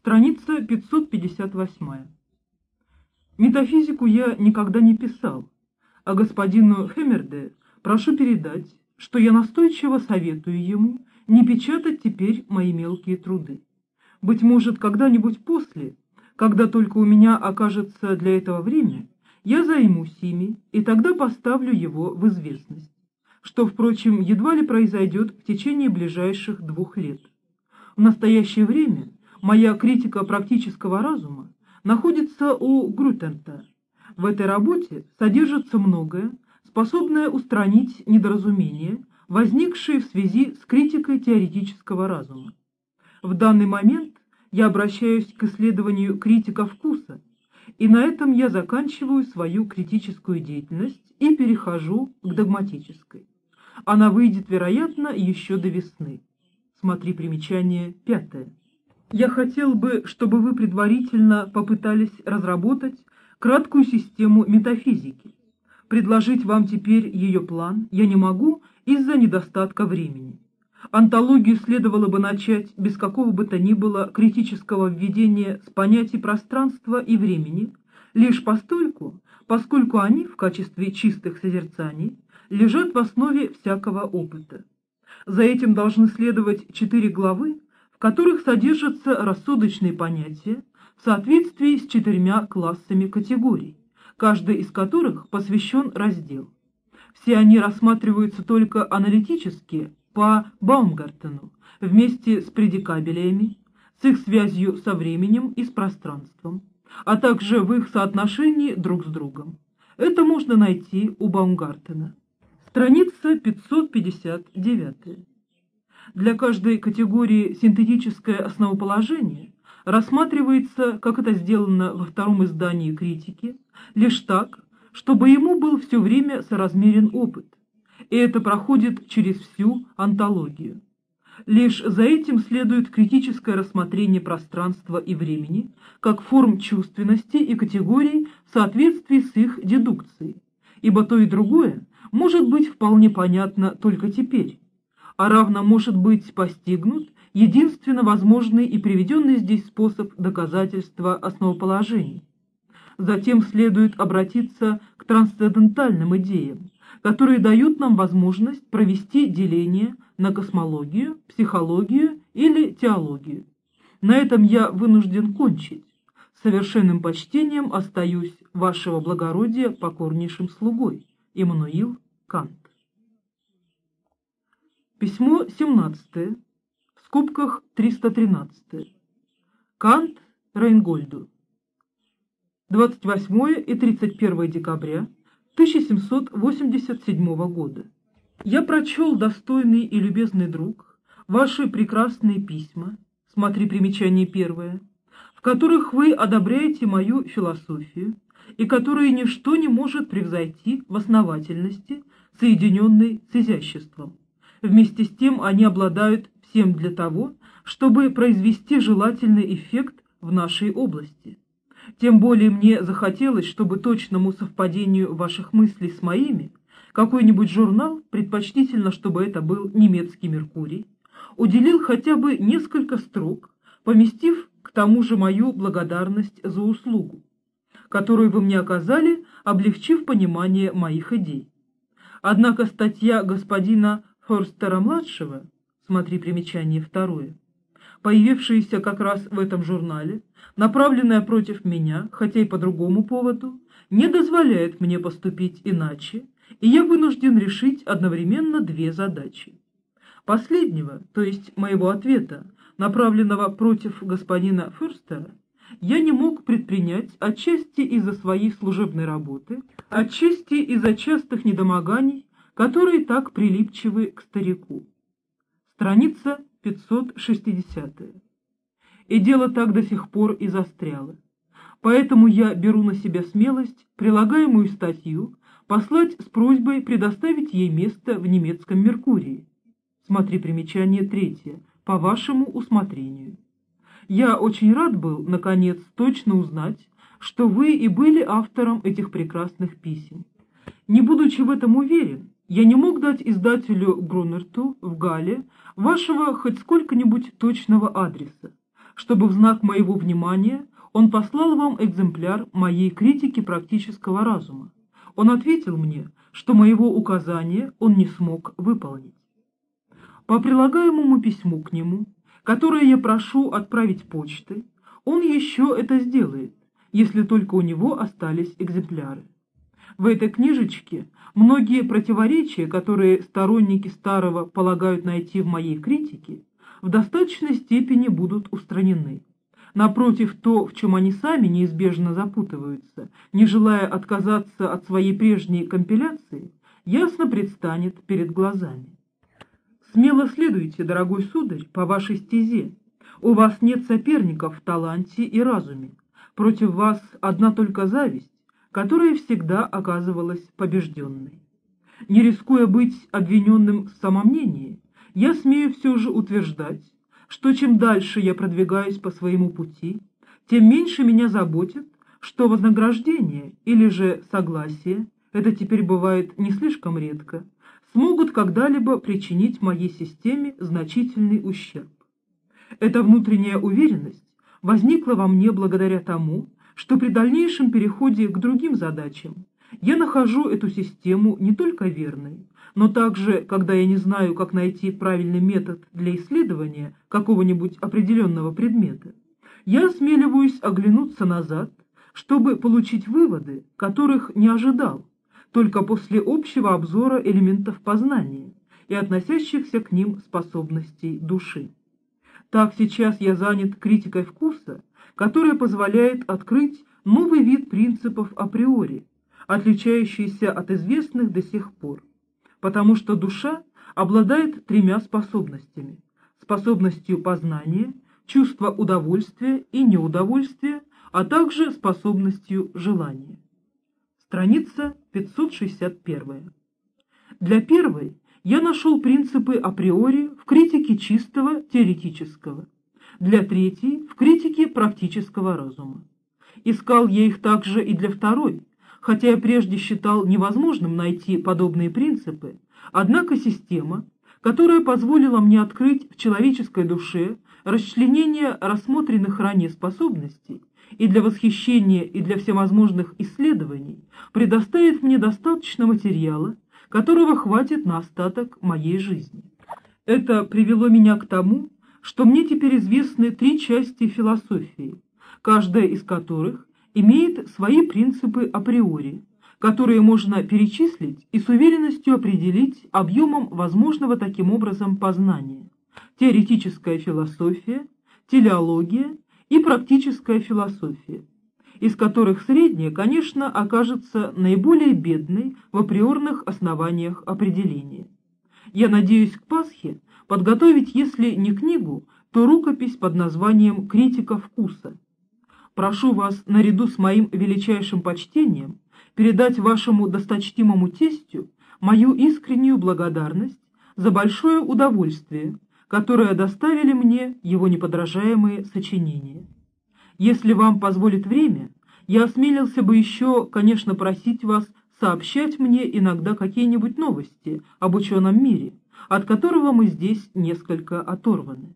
Страница 558. Метафизику я никогда не писал, а господину Хемерде прошу передать, что я настойчиво советую ему не печатать теперь мои мелкие труды. Быть может, когда-нибудь после, когда только у меня окажется для этого время, я займусь ими, и тогда поставлю его в известность, что, впрочем, едва ли произойдет в течение ближайших двух лет. В настоящее время моя критика практического разума находится у Грутента. В этой работе содержится многое, способное устранить недоразумения, возникшие в связи с критикой теоретического разума. В данный момент я обращаюсь к исследованию критика вкуса, и на этом я заканчиваю свою критическую деятельность и перехожу к догматической. Она выйдет, вероятно, еще до весны. Смотри примечание пятое. Я хотел бы, чтобы вы предварительно попытались разработать краткую систему метафизики. Предложить вам теперь ее план я не могу из-за недостатка времени. Антологию следовало бы начать без какого бы то ни было критического введения с понятий пространства и времени, лишь постольку, поскольку они в качестве чистых созерцаний лежат в основе всякого опыта. За этим должны следовать четыре главы, которых содержатся рассудочные понятия в соответствии с четырьмя классами категорий, каждый из которых посвящен раздел. Все они рассматриваются только аналитически по Баумгартену вместе с предикабелиями, с их связью со временем и с пространством, а также в их соотношении друг с другом. Это можно найти у Баумгартена. Страница 559. Для каждой категории синтетическое основоположение рассматривается, как это сделано во втором издании критики, лишь так, чтобы ему был все время соразмерен опыт, и это проходит через всю антологию. Лишь за этим следует критическое рассмотрение пространства и времени как форм чувственности и категорий в соответствии с их дедукцией, ибо то и другое может быть вполне понятно только теперь, а равно может быть постигнут единственно возможный и приведенный здесь способ доказательства основоположений. Затем следует обратиться к трансцендентальным идеям, которые дают нам возможность провести деление на космологию, психологию или теологию. На этом я вынужден кончить. С совершенным почтением остаюсь вашего благородия покорнейшим слугой. Иммануил Кант. Письмо 17, в скобках 313. Кант Рейнгольду. 28 и 31 декабря 1787 года. Я прочел, достойный и любезный друг, ваши прекрасные письма, смотри примечание первое, в которых вы одобряете мою философию и которые ничто не может превзойти в основательности, соединенной с изяществом. Вместе с тем они обладают всем для того, чтобы произвести желательный эффект в нашей области. Тем более мне захотелось, чтобы точному совпадению ваших мыслей с моими какой-нибудь журнал, предпочтительно, чтобы это был немецкий «Меркурий», уделил хотя бы несколько строк, поместив к тому же мою благодарность за услугу которую вы мне оказали, облегчив понимание моих идей. Однако статья господина Форстера-младшего, смотри примечание второе, появившаяся как раз в этом журнале, направленная против меня, хотя и по другому поводу, не дозволяет мне поступить иначе, и я вынужден решить одновременно две задачи. Последнего, то есть моего ответа, направленного против господина Ферстера, я не мог предпринять отчасти из-за своей служебной работы, отчасти из-за частых недомоганий, которые так прилипчивы к старику. Страница 560. И дело так до сих пор и застряло. Поэтому я беру на себя смелость, прилагаемую статью, послать с просьбой предоставить ей место в немецком «Меркурии». Смотри примечание третье, по вашему усмотрению. Я очень рад был, наконец, точно узнать, что вы и были автором этих прекрасных писем. Не будучи в этом уверен, я не мог дать издателю Грунерту в Гале вашего хоть сколько-нибудь точного адреса, чтобы в знак моего внимания он послал вам экземпляр моей критики практического разума. Он ответил мне, что моего указания он не смог выполнить. По прилагаемому письму к нему, которое я прошу отправить почтой, он еще это сделает, если только у него остались экземпляры. В этой книжечке многие противоречия, которые сторонники старого полагают найти в моей критике, в достаточной степени будут устранены. Напротив, то, в чем они сами неизбежно запутываются, не желая отказаться от своей прежней компиляции, ясно предстанет перед глазами. Смело следуйте, дорогой сударь, по вашей стезе. У вас нет соперников в таланте и разуме. Против вас одна только зависть, которая всегда оказывалась побежденной. Не рискуя быть обвиненным в самомнении, я смею все же утверждать, что чем дальше я продвигаюсь по своему пути, тем меньше меня заботит, что вознаграждение или же согласие, это теперь бывает не слишком редко, смогут когда-либо причинить моей системе значительный ущерб. Эта внутренняя уверенность возникла во мне благодаря тому, что при дальнейшем переходе к другим задачам я нахожу эту систему не только верной, но также, когда я не знаю, как найти правильный метод для исследования какого-нибудь определенного предмета, я осмеливаюсь оглянуться назад, чтобы получить выводы, которых не ожидал, только после общего обзора элементов познания и относящихся к ним способностей души. Так сейчас я занят критикой вкуса, которая позволяет открыть новый вид принципов априори, отличающийся от известных до сих пор потому что душа обладает тремя способностями – способностью познания, чувства удовольствия и неудовольствия, а также способностью желания. Страница 561. Для первой я нашел принципы априори в критике чистого теоретического, для третьей – в критике практического разума. Искал я их также и для второй, хотя я прежде считал невозможным найти подобные принципы, однако система, которая позволила мне открыть в человеческой душе расчленение рассмотренных ранее способностей и для восхищения и для всевозможных исследований, предоставит мне достаточно материала, которого хватит на остаток моей жизни. Это привело меня к тому, что мне теперь известны три части философии, каждая из которых имеет свои принципы априори, которые можно перечислить и с уверенностью определить объемом возможного таким образом познания. Теоретическая философия, телеология и практическая философия, из которых средняя, конечно, окажется наиболее бедной в априорных основаниях определения. Я надеюсь к Пасхе подготовить, если не книгу, то рукопись под названием «Критика вкуса», прошу вас, наряду с моим величайшим почтением, передать вашему досточтимому тестю мою искреннюю благодарность за большое удовольствие, которое доставили мне его неподражаемые сочинения. Если вам позволит время, я осмелился бы еще, конечно, просить вас сообщать мне иногда какие-нибудь новости об ученом мире, от которого мы здесь несколько оторваны.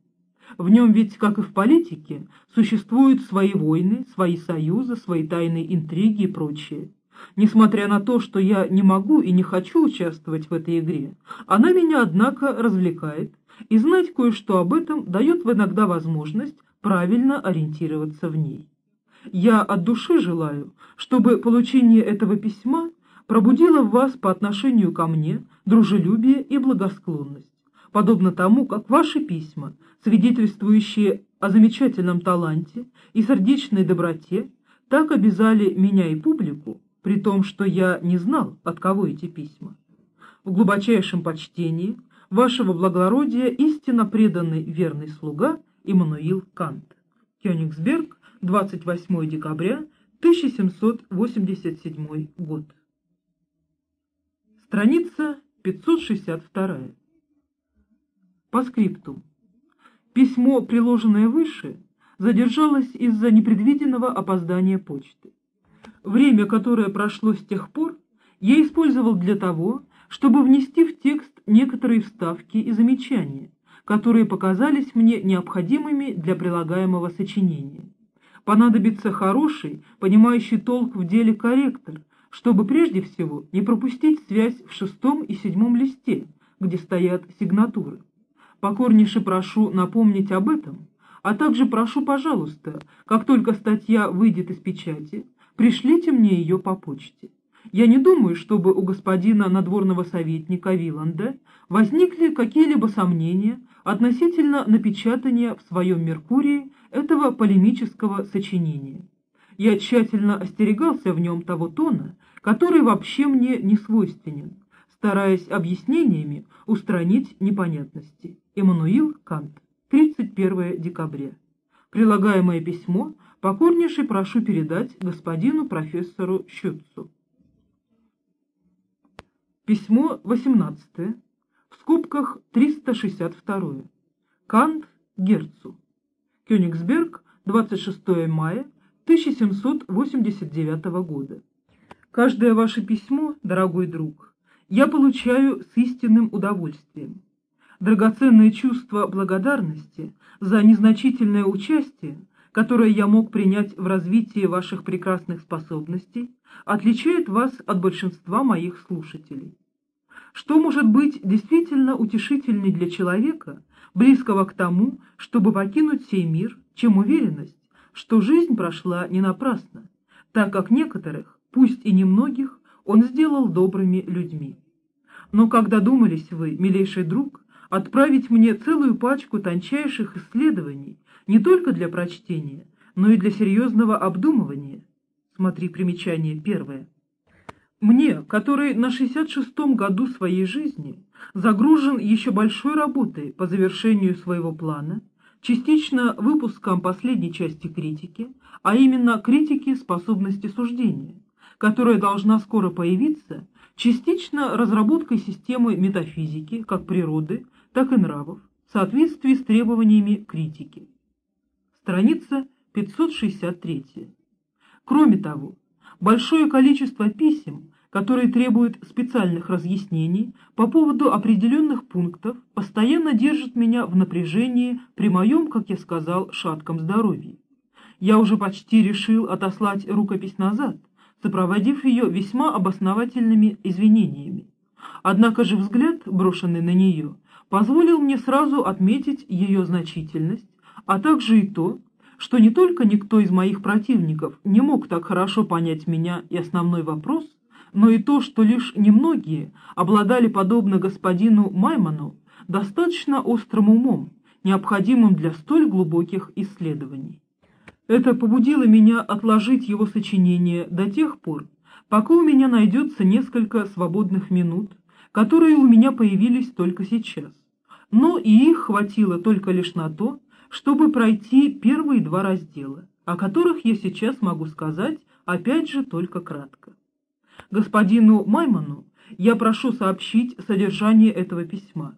В нем ведь, как и в политике, существуют свои войны, свои союзы, свои тайные интриги и прочее. Несмотря на то, что я не могу и не хочу участвовать в этой игре, она меня, однако, развлекает, и знать кое-что об этом дает иногда возможность правильно ориентироваться в ней. Я от души желаю, чтобы получение этого письма пробудило в вас по отношению ко мне дружелюбие и благосклонность подобно тому, как ваши письма, свидетельствующие о замечательном таланте и сердечной доброте, так обязали меня и публику, при том, что я не знал, от кого эти письма. В глубочайшем почтении вашего благородия истинно преданный верный слуга Иммануил Кант. Кёнигсберг, 28 декабря 1787 год. Страница 562. По скрипту. Письмо, приложенное выше, задержалось из-за непредвиденного опоздания почты. Время, которое прошло с тех пор, я использовал для того, чтобы внести в текст некоторые вставки и замечания, которые показались мне необходимыми для прилагаемого сочинения. Понадобится хороший, понимающий толк в деле корректор, чтобы прежде всего не пропустить связь в шестом и седьмом листе, где стоят сигнатуры. Покорнейше прошу напомнить об этом, а также прошу, пожалуйста, как только статья выйдет из печати, пришлите мне ее по почте. Я не думаю, чтобы у господина надворного советника Виланда возникли какие-либо сомнения относительно напечатания в своем «Меркурии» этого полемического сочинения. Я тщательно остерегался в нем того тона, который вообще мне не свойственен, стараясь объяснениями устранить непонятности. Эммануил Кант, 31 декабря. Прилагаемое письмо покорнейше прошу передать господину профессору Щутцу. Письмо 18. В скобках 362. Кант Герцу. Кёнигсберг, 26 мая 1789 года. Каждое ваше письмо, дорогой друг, я получаю с истинным удовольствием. Драгоценное чувство благодарности за незначительное участие, которое я мог принять в развитии ваших прекрасных способностей, отличает вас от большинства моих слушателей. Что может быть действительно утешительней для человека, близкого к тому, чтобы покинуть сей мир, чем уверенность, что жизнь прошла не напрасно, так как некоторых, пусть и немногих, он сделал добрыми людьми. Но когда думались вы, милейший друг, отправить мне целую пачку тончайших исследований не только для прочтения, но и для серьезного обдумывания, смотри примечание первое, мне, который на 66-м году своей жизни загружен еще большой работой по завершению своего плана, частично выпуском последней части критики, а именно критики способности суждения, которая должна скоро появиться, частично разработкой системы метафизики как природы, так и нравов в соответствии с требованиями критики. Страница 563. Кроме того, большое количество писем, которые требуют специальных разъяснений по поводу определенных пунктов, постоянно держат меня в напряжении при моем, как я сказал, шатком здоровье. Я уже почти решил отослать рукопись назад, сопроводив ее весьма обосновательными извинениями. Однако же взгляд, брошенный на нее, позволил мне сразу отметить ее значительность, а также и то, что не только никто из моих противников не мог так хорошо понять меня и основной вопрос, но и то, что лишь немногие обладали, подобно господину Майману, достаточно острым умом, необходимым для столь глубоких исследований. Это побудило меня отложить его сочинение до тех пор, пока у меня найдется несколько свободных минут, которые у меня появились только сейчас. Но и их хватило только лишь на то, чтобы пройти первые два раздела, о которых я сейчас могу сказать, опять же, только кратко. Господину Майману я прошу сообщить содержание этого письма.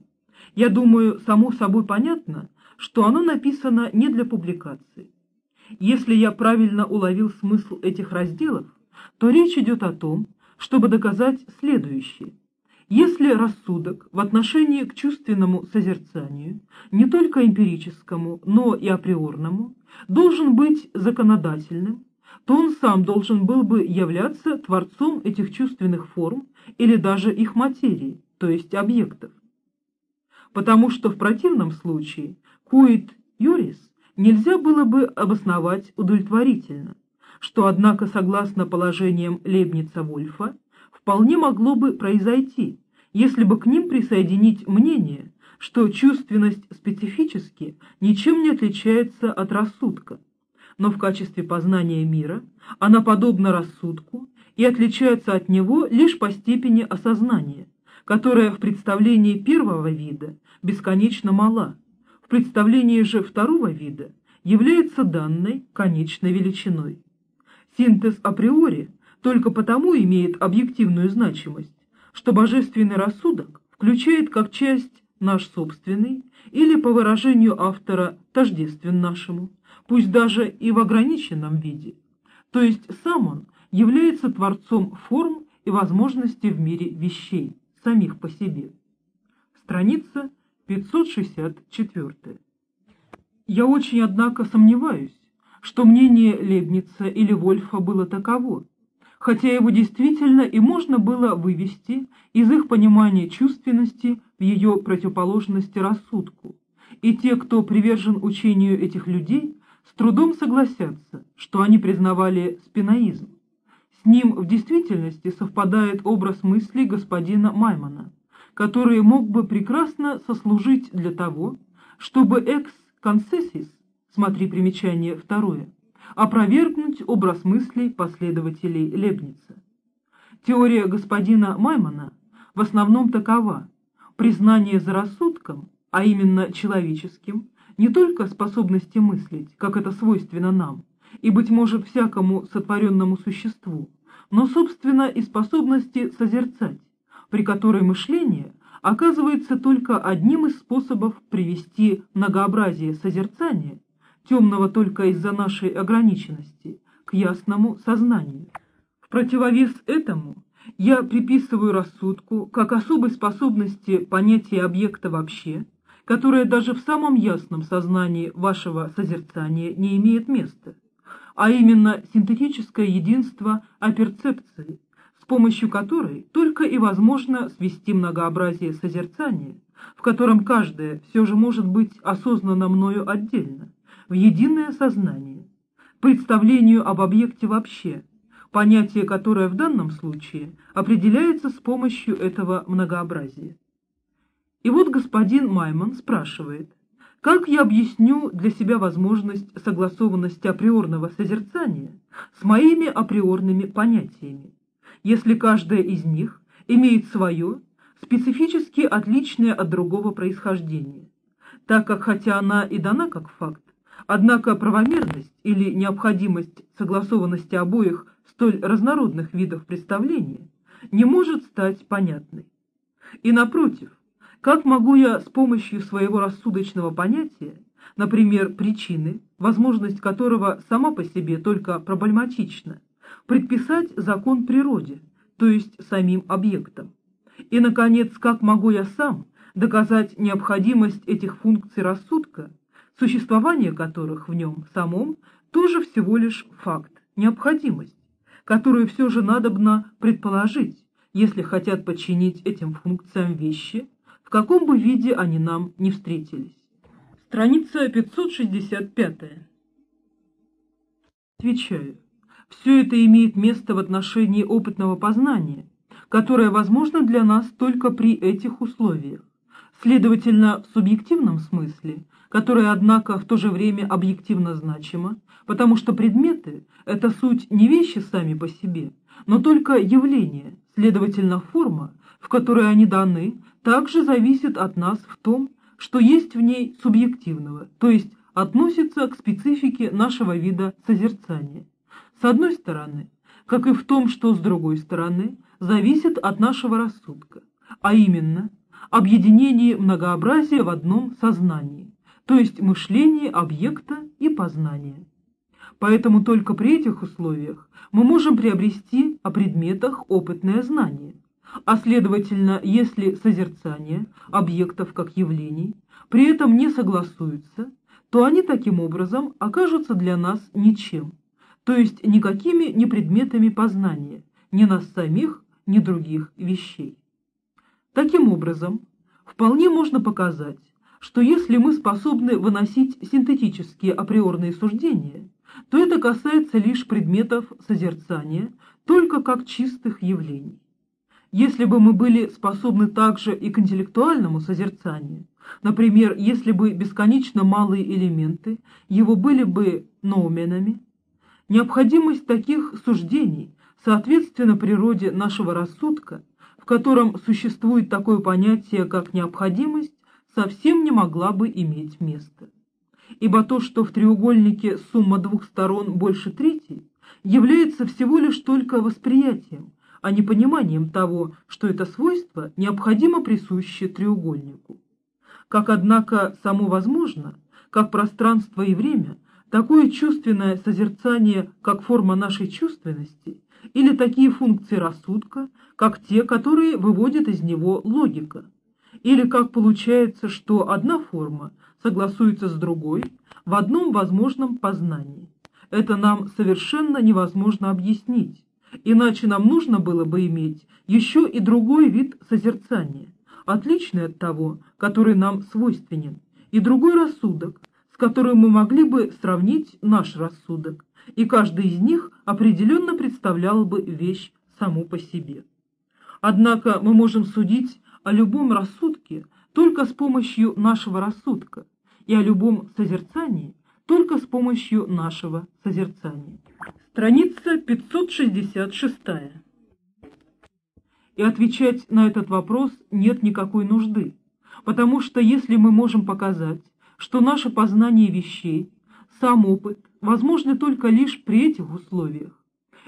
Я думаю, само собой понятно, что оно написано не для публикации. Если я правильно уловил смысл этих разделов, то речь идет о том, чтобы доказать следующее. Если рассудок в отношении к чувственному созерцанию, не только эмпирическому, но и априорному, должен быть законодательным, то он сам должен был бы являться творцом этих чувственных форм или даже их материи, то есть объектов. Потому что в противном случае куит юрис нельзя было бы обосновать удовлетворительно, что, однако, согласно положениям Лейбница-Вольфа, вполне могло бы произойти, если бы к ним присоединить мнение, что чувственность специфически ничем не отличается от рассудка, но в качестве познания мира она подобна рассудку и отличается от него лишь по степени осознания, которая в представлении первого вида бесконечно мала, в представлении же второго вида является данной конечной величиной. Синтез априори только потому имеет объективную значимость, что божественный рассудок включает как часть наш собственный или, по выражению автора, тождествен нашему, пусть даже и в ограниченном виде, то есть сам он является творцом форм и возможностей в мире вещей, самих по себе. Страница 564. Я очень, однако, сомневаюсь, что мнение Лебница или Вольфа было таково, хотя его действительно и можно было вывести из их понимания чувственности в ее противоположности рассудку, и те, кто привержен учению этих людей, с трудом согласятся, что они признавали спиноизм. С ним в действительности совпадает образ мыслей господина Маймана, который мог бы прекрасно сослужить для того, чтобы экс-концессис, смотри примечание второе, опровергнуть образ мыслей последователей Лебница. Теория господина Маймана в основном такова. Признание за рассудком, а именно человеческим, не только способности мыслить, как это свойственно нам, и, быть может, всякому сотворенному существу, но, собственно, и способности созерцать, при которой мышление оказывается только одним из способов привести многообразие созерцания темного только из-за нашей ограниченности, к ясному сознанию. В противовес этому я приписываю рассудку как особой способности понятия объекта вообще, которое даже в самом ясном сознании вашего созерцания не имеет места, а именно синтетическое единство оперцепции, с помощью которой только и возможно свести многообразие созерцания, в котором каждое все же может быть осознано мною отдельно, в единое сознание, представлению об объекте вообще, понятие которое в данном случае определяется с помощью этого многообразия. И вот господин Майман спрашивает, как я объясню для себя возможность согласованности априорного созерцания с моими априорными понятиями, если каждое из них имеет свое, специфически отличное от другого происхождение, так как хотя она и дана как факт, Однако правомерность или необходимость согласованности обоих столь разнородных видов представления не может стать понятной. И напротив, как могу я с помощью своего рассудочного понятия, например, причины, возможность которого сама по себе только проблематична, предписать закон природе, то есть самим объектам? И, наконец, как могу я сам доказать необходимость этих функций рассудка существование которых в нем самом тоже всего лишь факт, необходимость, которую все же надобно предположить, если хотят подчинить этим функциям вещи, в каком бы виде они нам не встретились. Страница 565. Отвечаю. Все это имеет место в отношении опытного познания, которое возможно для нас только при этих условиях. Следовательно, в субъективном смысле которое, однако, в то же время объективно значимо, потому что предметы – это суть не вещи сами по себе, но только явления, следовательно, форма, в которой они даны, также зависит от нас в том, что есть в ней субъективного, то есть относится к специфике нашего вида созерцания. С одной стороны, как и в том, что с другой стороны, зависит от нашего рассудка, а именно объединение многообразия в одном сознании, то есть мышление объекта и познания. Поэтому только при этих условиях мы можем приобрести о предметах опытное знание, а следовательно, если созерцание объектов как явлений при этом не согласуются, то они таким образом окажутся для нас ничем, то есть никакими не предметами познания, ни нас самих, ни других вещей. Таким образом, вполне можно показать, что если мы способны выносить синтетические априорные суждения, то это касается лишь предметов созерцания, только как чистых явлений. Если бы мы были способны также и к интеллектуальному созерцанию, например, если бы бесконечно малые элементы его были бы ноуменами, необходимость таких суждений, соответственно природе нашего рассудка, в котором существует такое понятие, как необходимость, совсем не могла бы иметь места. Ибо то, что в треугольнике сумма двух сторон больше третьей, является всего лишь только восприятием, а не пониманием того, что это свойство необходимо присуще треугольнику. Как, однако, само возможно, как пространство и время, такое чувственное созерцание, как форма нашей чувственности, или такие функции рассудка, как те, которые выводит из него логика – или как получается, что одна форма согласуется с другой в одном возможном познании. Это нам совершенно невозможно объяснить, иначе нам нужно было бы иметь еще и другой вид созерцания, отличный от того, который нам свойственен, и другой рассудок, с которым мы могли бы сравнить наш рассудок, и каждый из них определенно представлял бы вещь саму по себе. Однако мы можем судить о любом рассудке только с помощью нашего рассудка и о любом созерцании только с помощью нашего созерцания. Страница 566. И отвечать на этот вопрос нет никакой нужды, потому что если мы можем показать, что наше познание вещей, сам опыт, возможны только лишь при этих условиях,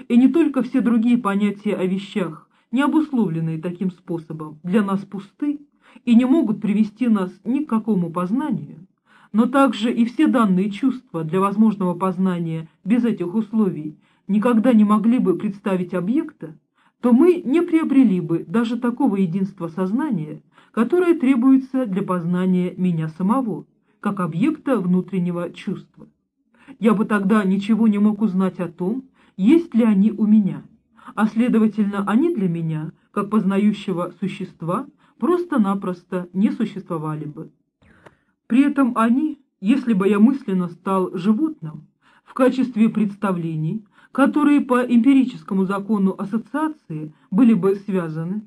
и не только все другие понятия о вещах, не обусловленные таким способом, для нас пусты и не могут привести нас ни к какому познанию, но также и все данные чувства для возможного познания без этих условий никогда не могли бы представить объекта, то мы не приобрели бы даже такого единства сознания, которое требуется для познания меня самого, как объекта внутреннего чувства. Я бы тогда ничего не мог узнать о том, есть ли они у меня, а следовательно, они для меня, как познающего существа, просто-напросто не существовали бы. При этом они, если бы я мысленно стал животным, в качестве представлений, которые по эмпирическому закону ассоциации были бы связаны,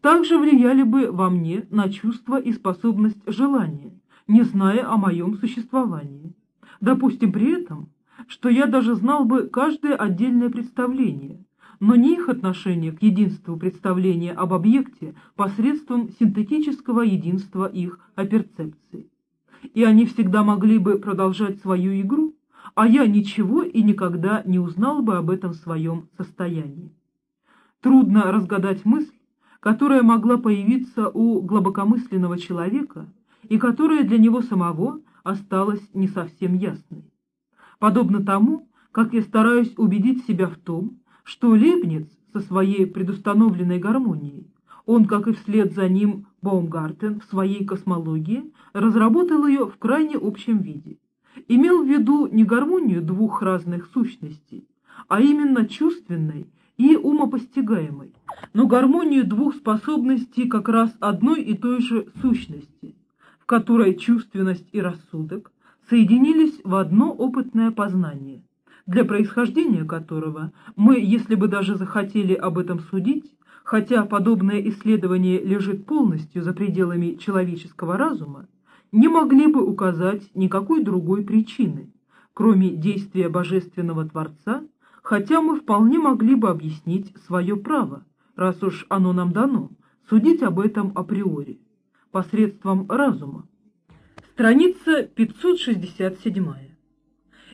также влияли бы во мне на чувство и способность желания, не зная о моем существовании. Допустим при этом, что я даже знал бы каждое отдельное представление, но не их отношение к единству представления об объекте посредством синтетического единства их о перцепции. И они всегда могли бы продолжать свою игру, а я ничего и никогда не узнал бы об этом своем состоянии. Трудно разгадать мысль, которая могла появиться у глубокомысленного человека и которая для него самого осталась не совсем ясной. Подобно тому, как я стараюсь убедить себя в том, что Лейбниц со своей предустановленной гармонией, он, как и вслед за ним Баумгартен в своей космологии, разработал ее в крайне общем виде, имел в виду не гармонию двух разных сущностей, а именно чувственной и умопостигаемой, но гармонию двух способностей как раз одной и той же сущности, в которой чувственность и рассудок соединились в одно опытное познание, для происхождения которого мы, если бы даже захотели об этом судить, хотя подобное исследование лежит полностью за пределами человеческого разума, не могли бы указать никакой другой причины, кроме действия Божественного Творца, хотя мы вполне могли бы объяснить свое право, раз уж оно нам дано, судить об этом априори, посредством разума. Страница 567.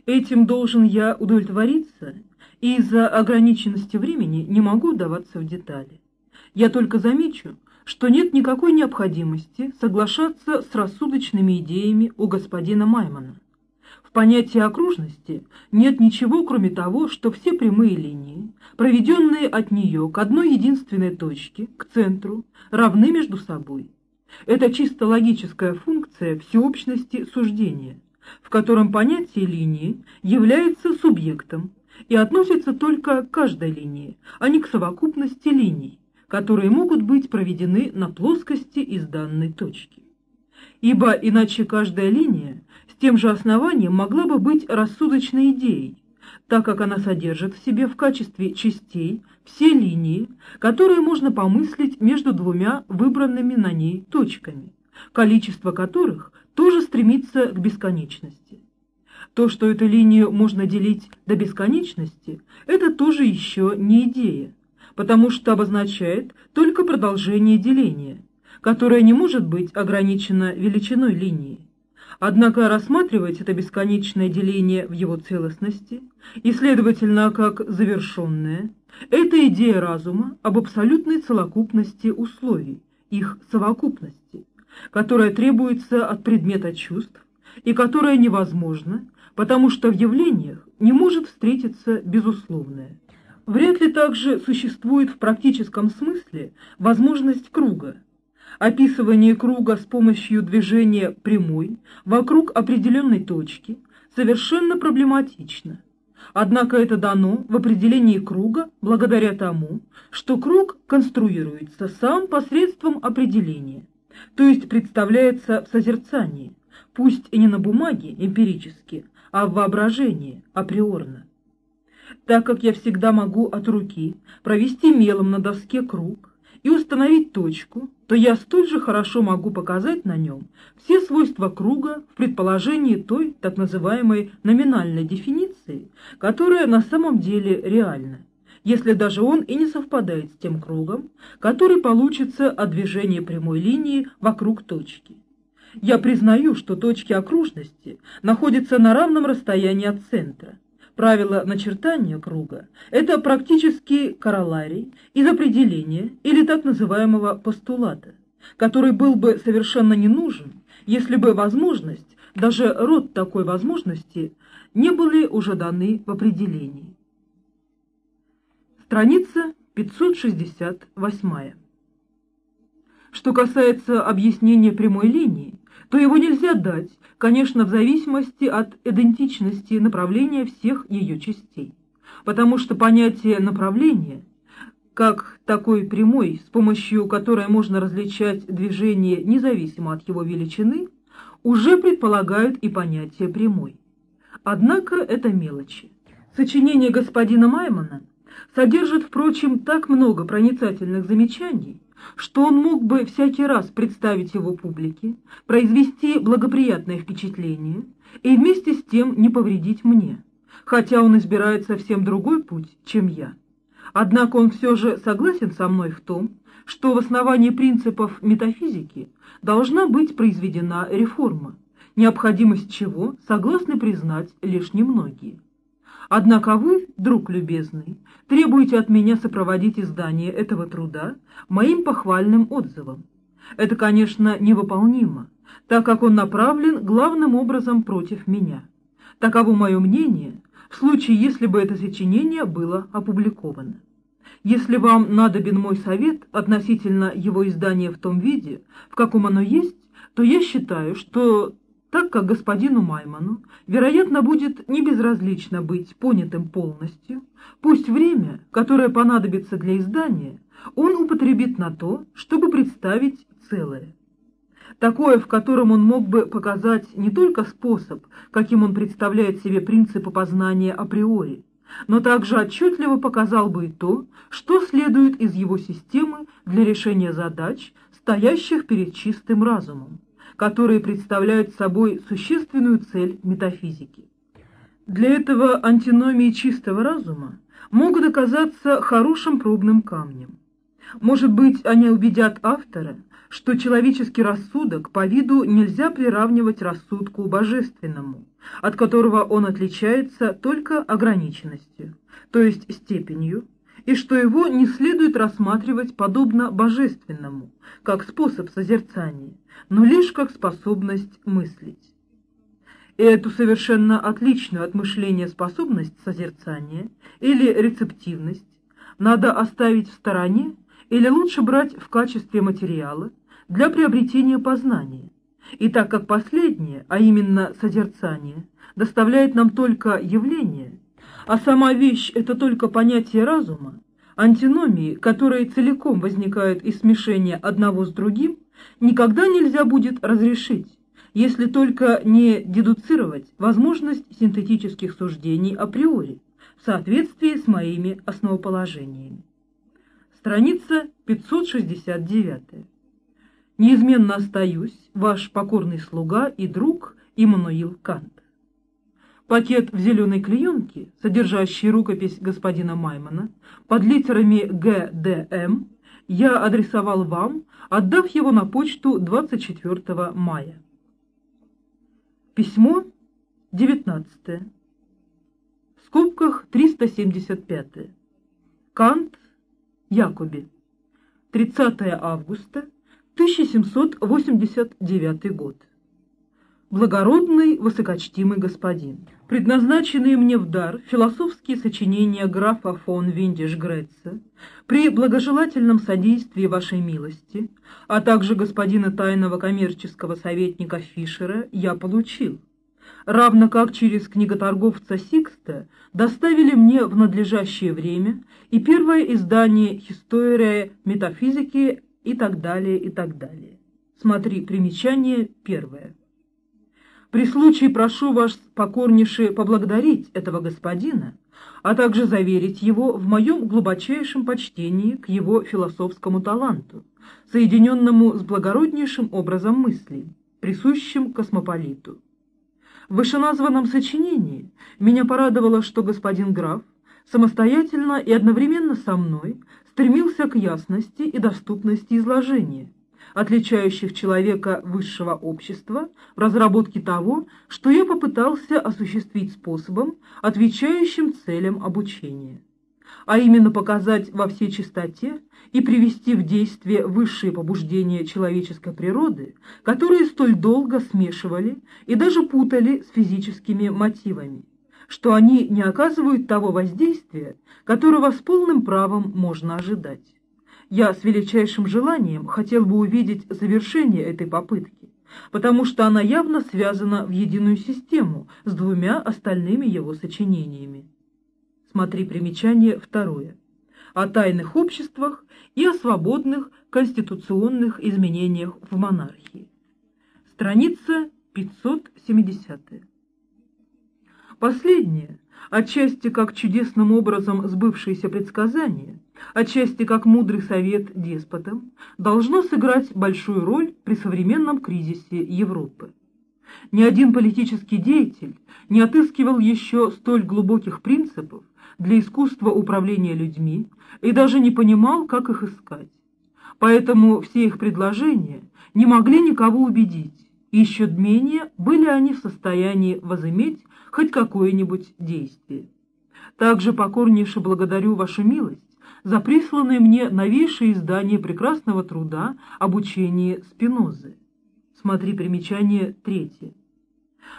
Этим должен я удовлетвориться, и из-за ограниченности времени не могу вдаваться в детали. Я только замечу, что нет никакой необходимости соглашаться с рассудочными идеями у господина Маймана. В понятии окружности нет ничего, кроме того, что все прямые линии, проведенные от нее к одной единственной точке, к центру, равны между собой. Это чисто логическая функция всеобщности суждения, в котором понятие линии является субъектом и относится только к каждой линии, а не к совокупности линий, которые могут быть проведены на плоскости из данной точки. Ибо иначе каждая линия с тем же основанием могла бы быть рассудочной идеей, так как она содержит в себе в качестве частей все линии, которые можно помыслить между двумя выбранными на ней точками, количество которых тоже стремится к бесконечности. То, что эту линию можно делить до бесконечности, это тоже еще не идея, потому что обозначает только продолжение деления, которое не может быть ограничено величиной линии. Однако рассматривать это бесконечное деление в его целостности и, следовательно, как завершенное, это идея разума об абсолютной целокупности условий, их совокупности которая требуется от предмета чувств и которая невозможна, потому что в явлениях не может встретиться безусловное. Вряд ли также существует в практическом смысле возможность круга. Описывание круга с помощью движения прямой вокруг определенной точки совершенно проблематично. Однако это дано в определении круга благодаря тому, что круг конструируется сам посредством определения, то есть представляется в созерцании, пусть и не на бумаге эмпирически, а в воображении априорно. Так как я всегда могу от руки провести мелом на доске круг и установить точку, то я столь же хорошо могу показать на нем все свойства круга в предположении той так называемой номинальной дефиниции, которая на самом деле реальна, если даже он и не совпадает с тем кругом, который получится от движения прямой линии вокруг точки. Я признаю, что точки окружности находятся на равном расстоянии от центра, правило начертания круга – это практически короларий из определения или так называемого постулата, который был бы совершенно не нужен, если бы возможность, даже род такой возможности, не были уже даны в определении. Страница 568. Что касается объяснения прямой линии, то его нельзя дать, конечно, в зависимости от идентичности направления всех ее частей, потому что понятие направления, как такой прямой, с помощью которой можно различать движение независимо от его величины, уже предполагают и понятие прямой. Однако это мелочи. Сочинение господина Маймана содержит, впрочем, так много проницательных замечаний, что он мог бы всякий раз представить его публике, произвести благоприятное впечатление и вместе с тем не повредить мне, хотя он избирает совсем другой путь, чем я. Однако он все же согласен со мной в том, что в основании принципов метафизики должна быть произведена реформа, необходимость чего согласны признать лишь немногие. Однако вы, друг любезный, требуете от меня сопроводить издание этого труда моим похвальным отзывом. Это, конечно, невыполнимо, так как он направлен главным образом против меня. Таково мое мнение в случае, если бы это сочинение было опубликовано. Если вам надобен мой совет относительно его издания в том виде, в каком оно есть, то я считаю, что так как господину Майману, вероятно, будет не безразлично быть понятым полностью, пусть время, которое понадобится для издания, он употребит на то, чтобы представить целое. Такое, в котором он мог бы показать не только способ, каким он представляет себе принципы познания априори, но также отчетливо показал бы и то, что следует из его системы для решения задач, стоящих перед чистым разумом которые представляют собой существенную цель метафизики. Для этого антиномии чистого разума могут оказаться хорошим пробным камнем. Может быть, они убедят автора, что человеческий рассудок по виду нельзя приравнивать рассудку божественному, от которого он отличается только ограниченностью, то есть степенью, и что его не следует рассматривать подобно божественному, как способ созерцания, но лишь как способность мыслить. И эту совершенно отличную от мышления способность созерцания или рецептивность надо оставить в стороне или лучше брать в качестве материала для приобретения познания. И так как последнее, а именно созерцание, доставляет нам только явление, а сама вещь – это только понятие разума, антиномии, которые целиком возникают из смешения одного с другим, никогда нельзя будет разрешить, если только не дедуцировать возможность синтетических суждений априори в соответствии с моими основоположениями. Страница 569. Неизменно остаюсь, ваш покорный слуга и друг Иммануил Кант. Пакет в зеленой клеенке, содержащий рукопись господина Маймана, под литерами ГДМ, я адресовал вам, отдав его на почту 24 мая. Письмо 19. В скобках 375. Кант, Якоби. 30 августа 1789 год. Благородный, высокочтимый господин. Предназначенные мне в дар философские сочинения графа фон Виндиш-Гретца при благожелательном содействии вашей милости, а также господина тайного коммерческого советника Фишера я получил, равно как через книготорговца Сикста доставили мне в надлежащее время и первое издание «История метафизики» и так далее, и так далее. Смотри, примечание первое. При случае прошу вас покорнейше поблагодарить этого господина, а также заверить его в моем глубочайшем почтении к его философскому таланту, соединенному с благороднейшим образом мысли, присущим космополиту. В вышеназванном сочинении меня порадовало, что господин граф самостоятельно и одновременно со мной стремился к ясности и доступности изложения, отличающих человека высшего общества в разработке того, что я попытался осуществить способом, отвечающим целям обучения, а именно показать во всей чистоте и привести в действие высшие побуждения человеческой природы, которые столь долго смешивали и даже путали с физическими мотивами, что они не оказывают того воздействия, которого с полным правом можно ожидать. Я с величайшим желанием хотел бы увидеть завершение этой попытки, потому что она явно связана в единую систему с двумя остальными его сочинениями. Смотри примечание второе. О тайных обществах и о свободных конституционных изменениях в монархии. Страница 570. Последнее, отчасти как чудесным образом сбывшееся предсказание, отчасти как мудрый совет деспотам, должно сыграть большую роль при современном кризисе Европы. Ни один политический деятель не отыскивал еще столь глубоких принципов для искусства управления людьми и даже не понимал, как их искать. Поэтому все их предложения не могли никого убедить, и еще менее были они в состоянии возыметь хоть какое-нибудь действие. Также покорнейше благодарю вашу милость за присланное мне новейшее издание прекрасного труда «Обучение Спинозы». Смотри примечание третье.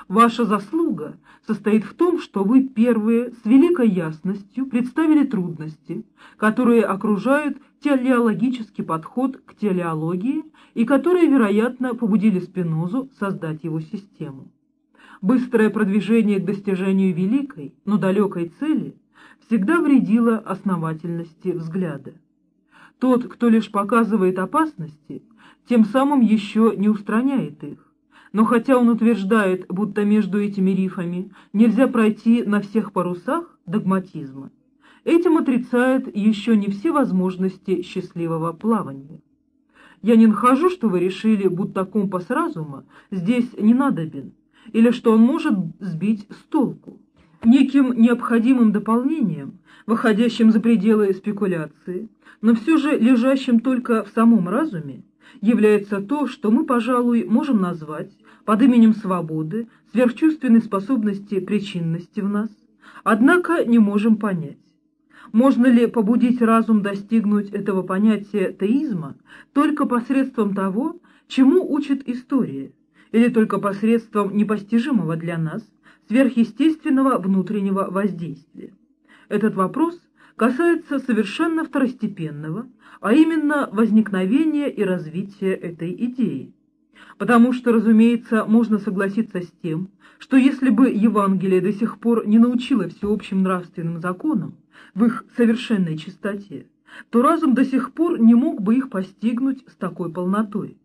Ваша заслуга состоит в том, что вы первые с великой ясностью представили трудности, которые окружают телеологический подход к телеологии и которые, вероятно, побудили Спинозу создать его систему. Быстрое продвижение к достижению великой, но далекой цели всегда вредило основательности взгляда. Тот, кто лишь показывает опасности, тем самым еще не устраняет их. Но хотя он утверждает, будто между этими рифами нельзя пройти на всех парусах догматизма, этим отрицает еще не все возможности счастливого плавания. Я не нахожу, что вы решили, будто компас разума здесь не надобен, или что он может сбить с толку. Неким необходимым дополнением, выходящим за пределы спекуляции, но все же лежащим только в самом разуме, является то, что мы, пожалуй, можем назвать под именем свободы сверхчувственной способности причинности в нас, однако не можем понять. Можно ли побудить разум достигнуть этого понятия теизма только посредством того, чему учит история, или только посредством непостижимого для нас сверхъестественного внутреннего воздействия. Этот вопрос касается совершенно второстепенного, а именно возникновения и развития этой идеи. Потому что, разумеется, можно согласиться с тем, что если бы Евангелие до сих пор не научило всеобщим нравственным законам в их совершенной чистоте, то разум до сих пор не мог бы их постигнуть с такой полнотой.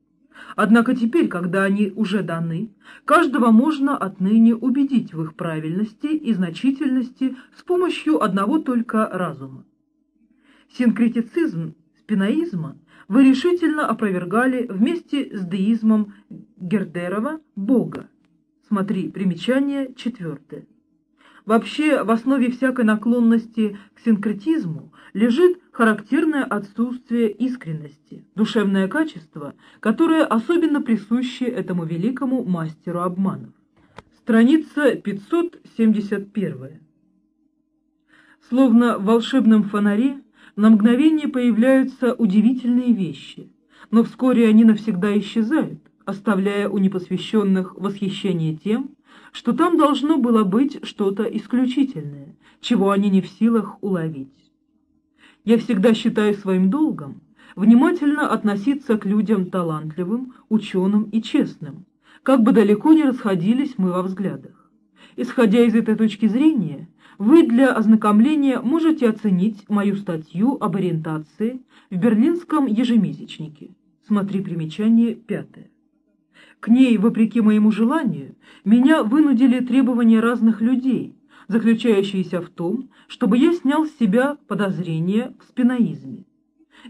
Однако теперь, когда они уже даны, каждого можно отныне убедить в их правильности и значительности с помощью одного только разума. Синкретицизм спиноизма вы решительно опровергали вместе с деизмом Гердерова Бога. Смотри, примечание четвертое. Вообще, в основе всякой наклонности к синкретизму лежит характерное отсутствие искренности, душевное качество, которое особенно присуще этому великому мастеру обманов. Страница 571. Словно в волшебном фонаре на мгновение появляются удивительные вещи, но вскоре они навсегда исчезают, оставляя у непосвященных восхищение тем, что там должно было быть что-то исключительное, чего они не в силах уловить. Я всегда считаю своим долгом внимательно относиться к людям талантливым, ученым и честным, как бы далеко не расходились мы во взглядах. Исходя из этой точки зрения, вы для ознакомления можете оценить мою статью об ориентации в берлинском ежемесячнике. Смотри примечание пятое. К ней, вопреки моему желанию, меня вынудили требования разных людей, заключающиеся в том, чтобы я снял с себя подозрения в спиноизме.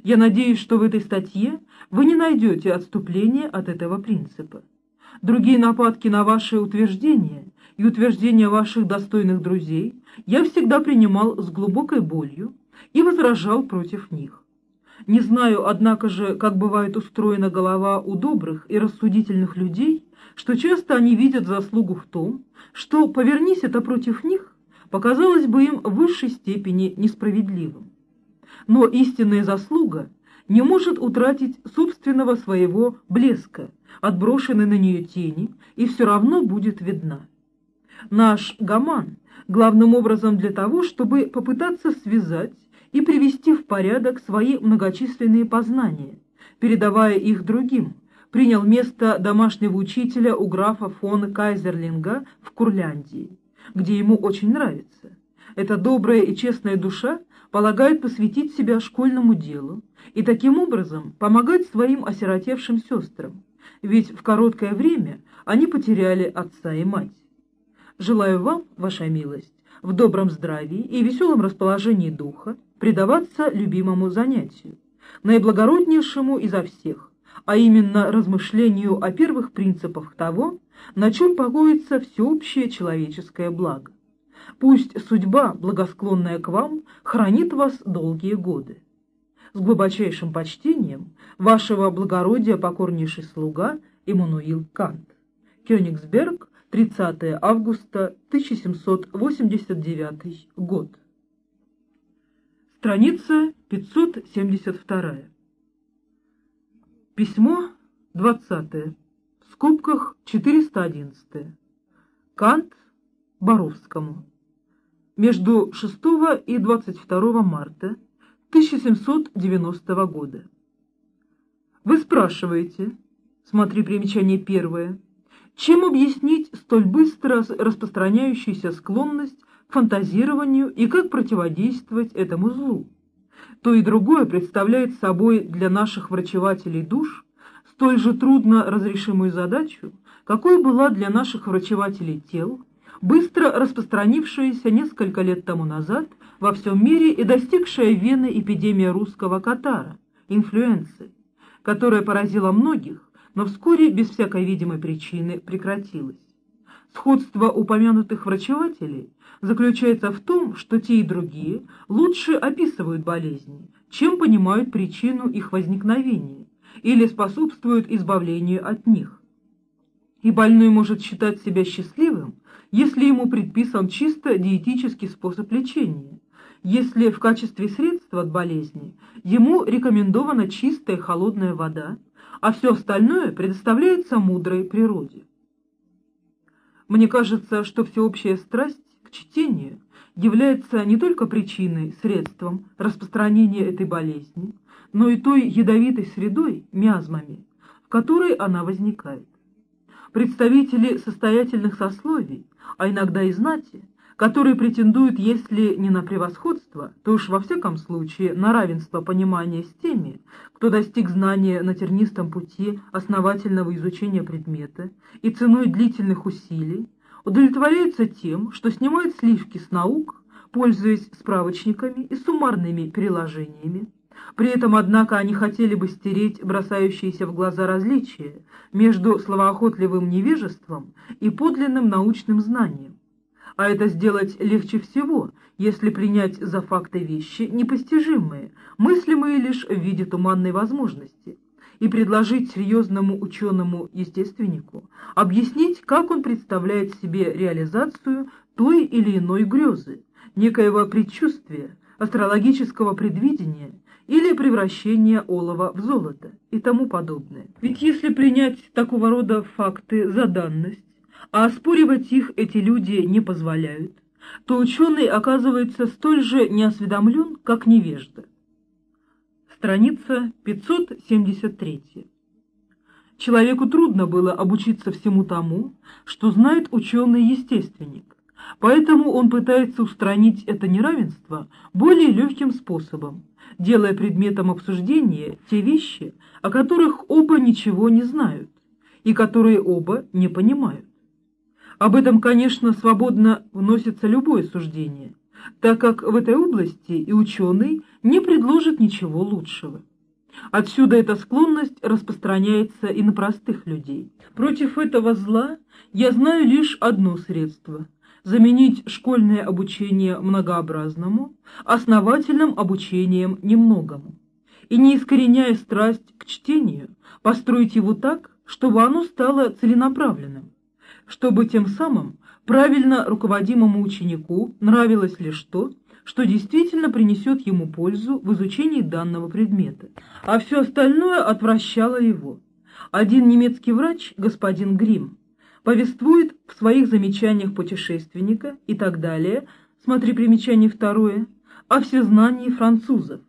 Я надеюсь, что в этой статье вы не найдете отступления от этого принципа. Другие нападки на ваши утверждения и утверждения ваших достойных друзей я всегда принимал с глубокой болью и возражал против них. Не знаю, однако же, как бывает устроена голова у добрых и рассудительных людей, что часто они видят заслугу в том, что, повернись это против них, показалось бы им в высшей степени несправедливым. Но истинная заслуга не может утратить собственного своего блеска, отброшенной на нее тени, и все равно будет видна. Наш гаман главным образом для того, чтобы попытаться связать и привести в порядок свои многочисленные познания, передавая их другим, принял место домашнего учителя у графа фон Кайзерлинга в Курляндии, где ему очень нравится. Эта добрая и честная душа полагает посвятить себя школьному делу и таким образом помогать своим осиротевшим сестрам, ведь в короткое время они потеряли отца и мать. Желаю вам, ваша милость, в добром здравии и веселом расположении духа предаваться любимому занятию, наиблагороднейшему изо всех, а именно размышлению о первых принципах того, на чем покоится всеобщее человеческое благо. Пусть судьба, благосклонная к вам, хранит вас долгие годы. С глубочайшим почтением, вашего благородия покорнейший слуга Эммануил Кант. Кёнигсберг, 30 августа 1789 год. Страница 572. Письмо 20. В скобках 411. Кант Боровскому. Между 6 и 22 марта 1790 года. Вы спрашиваете, смотри примечание первое, чем объяснить столь быстро распространяющуюся склонность к фантазированию и как противодействовать этому злу? То и другое представляет собой для наших врачевателей душ столь же трудно разрешимую задачу, какой была для наших врачевателей тел, быстро распространившаяся несколько лет тому назад во всем мире и достигшая Вены эпидемия русского катара, инфлюенции, которая поразила многих, но вскоре без всякой видимой причины прекратилось. Сходство упомянутых врачевателей заключается в том, что те и другие лучше описывают болезни, чем понимают причину их возникновения или способствуют избавлению от них. И больной может считать себя счастливым, если ему предписан чисто диетический способ лечения, если в качестве средства от болезни ему рекомендована чистая холодная вода, а все остальное предоставляется мудрой природе. Мне кажется, что всеобщая страсть к чтению является не только причиной, средством распространения этой болезни, но и той ядовитой средой, миазмами, в которой она возникает. Представители состоятельных сословий, а иногда и знати, которые претендуют, если не на превосходство, то уж во всяком случае на равенство понимания с теми, кто достиг знания на тернистом пути основательного изучения предмета и ценой длительных усилий, удовлетворяются тем, что снимают сливки с наук, пользуясь справочниками и суммарными переложениями. При этом, однако, они хотели бы стереть бросающиеся в глаза различия между словоохотливым невежеством и подлинным научным знанием а это сделать легче всего, если принять за факты вещи непостижимые, мыслимые лишь в виде туманной возможности, и предложить серьезному ученому-естественнику объяснить, как он представляет себе реализацию той или иной грезы, некоего предчувствия, астрологического предвидения или превращения олова в золото и тому подобное. Ведь если принять такого рода факты за данность, а оспоривать их эти люди не позволяют, то ученый оказывается столь же неосведомлен, как невежда. Страница 573. Человеку трудно было обучиться всему тому, что знает ученый-естественник, поэтому он пытается устранить это неравенство более легким способом, делая предметом обсуждения те вещи, о которых оба ничего не знают и которые оба не понимают. Об этом, конечно, свободно вносится любое суждение, так как в этой области и ученый не предложит ничего лучшего. Отсюда эта склонность распространяется и на простых людей. Против этого зла я знаю лишь одно средство – заменить школьное обучение многообразному, основательным обучением немногому. И не искореняя страсть к чтению, построить его так, чтобы оно стало целенаправленным, чтобы тем самым правильно руководимому ученику нравилось лишь то, что действительно принесет ему пользу в изучении данного предмета, а все остальное отвращало его. Один немецкий врач, господин Грим, повествует в своих замечаниях путешественника и так далее, смотри примечание второе, о всезнании французов,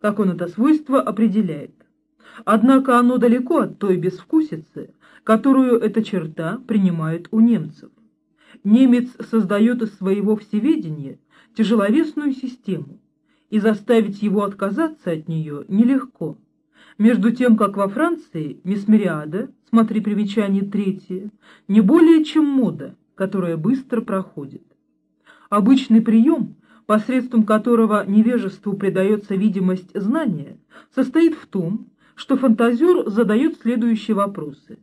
как он это свойство определяет. Однако оно далеко от той безвкусицы, которую эта черта принимает у немцев. Немец создает из своего всеведения тяжеловесную систему, и заставить его отказаться от нее нелегко. Между тем, как во Франции месмериада, смотри примечание третье, не более чем мода, которая быстро проходит. Обычный прием, посредством которого невежеству придается видимость знания, состоит в том, что фантазер задает следующие вопросы.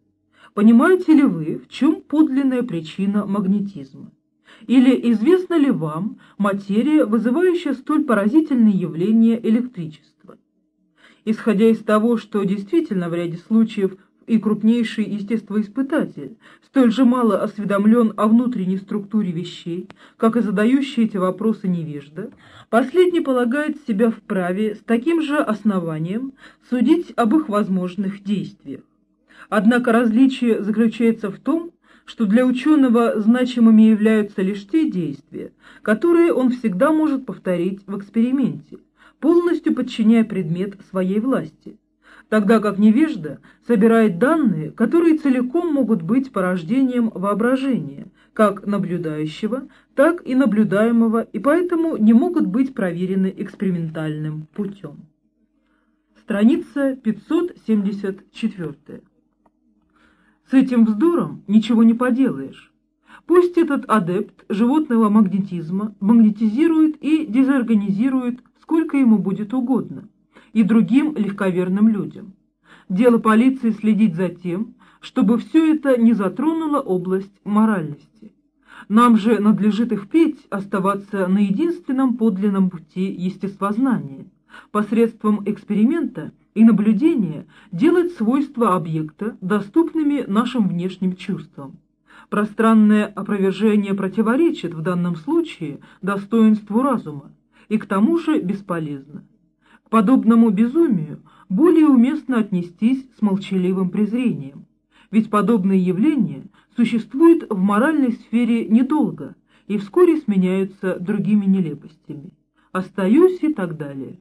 Понимаете ли вы, в чем подлинная причина магнетизма? Или известна ли вам материя, вызывающая столь поразительные явления электричества? Исходя из того, что действительно в ряде случаев и крупнейший естествоиспытатель столь же мало осведомлен о внутренней структуре вещей, как и задающий эти вопросы невежда, последний полагает себя вправе с таким же основанием судить об их возможных действиях. Однако различие заключается в том, что для ученого значимыми являются лишь те действия, которые он всегда может повторить в эксперименте, полностью подчиняя предмет своей власти, тогда как невежда собирает данные, которые целиком могут быть порождением воображения, как наблюдающего, так и наблюдаемого, и поэтому не могут быть проверены экспериментальным путем. Страница 574. С этим вздором ничего не поделаешь. Пусть этот адепт животного магнетизма магнетизирует и дезорганизирует сколько ему будет угодно, и другим легковерным людям. Дело полиции следить за тем, чтобы все это не затронуло область моральности. Нам же надлежит и впредь оставаться на единственном подлинном пути естествознания, посредством эксперимента – и наблюдение делает свойства объекта доступными нашим внешним чувствам. Пространное опровержение противоречит в данном случае достоинству разума и к тому же бесполезно. К подобному безумию более уместно отнестись с молчаливым презрением, ведь подобные явления существуют в моральной сфере недолго и вскоре сменяются другими нелепостями. Остаюсь и так далее.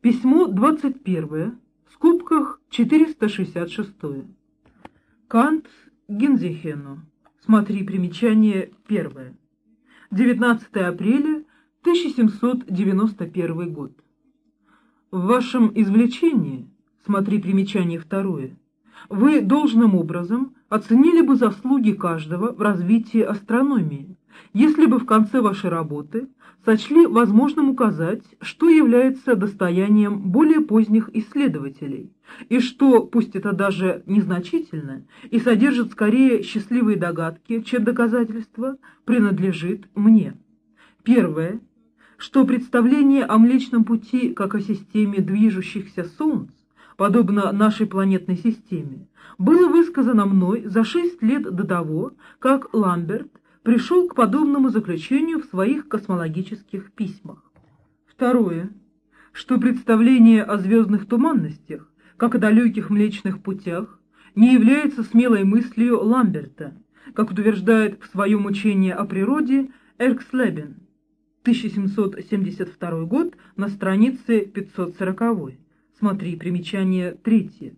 Письмо 21, в скобках 466. Кант Гензихену. Смотри примечание первое. 19 апреля 1791 год. В вашем извлечении, смотри примечание второе, вы должным образом оценили бы заслуги каждого в развитии астрономии, если бы в конце вашей работы сочли возможным указать, что является достоянием более поздних исследователей, и что, пусть это даже незначительно, и содержит скорее счастливые догадки, чем доказательства, принадлежит мне. Первое, что представление о Млечном Пути как о системе движущихся Солнц, подобно нашей планетной системе, было высказано мной за шесть лет до того, как Ламберт пришел к подобному заключению в своих космологических письмах. Второе, что представление о звездных туманностях, как о далеких Млечных Путях, не является смелой мыслью Ламберта, как утверждает в своем учении о природе Эркслебен, 1772 год, на странице 540. Смотри примечание третье.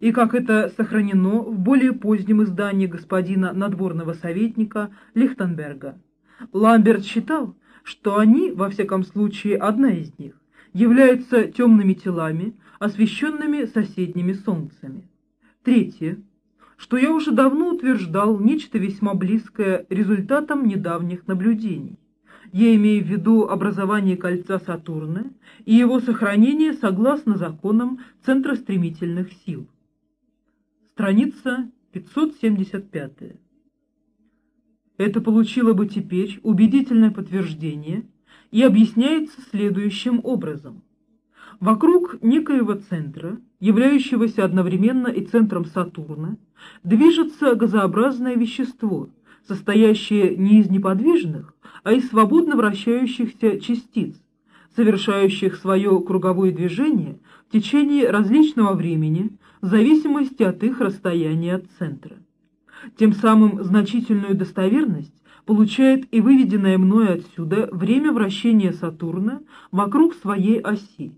И как это сохранено в более позднем издании господина надворного советника Лихтенберга. Ламберт считал, что они, во всяком случае одна из них, являются темными телами, освещенными соседними солнцами. Третье, что я уже давно утверждал нечто весьма близкое результатам недавних наблюдений. Я имею в виду образование кольца Сатурна и его сохранение согласно законам центростремительных сил. Страница 575. Это получило бы теперь убедительное подтверждение и объясняется следующим образом. Вокруг некоего центра, являющегося одновременно и центром Сатурна, движется газообразное вещество, состоящее не из неподвижных, а из свободно вращающихся частиц, совершающих свое круговое движение в течение различного времени в зависимости от их расстояния от центра. Тем самым значительную достоверность получает и выведенное мною отсюда время вращения Сатурна вокруг своей оси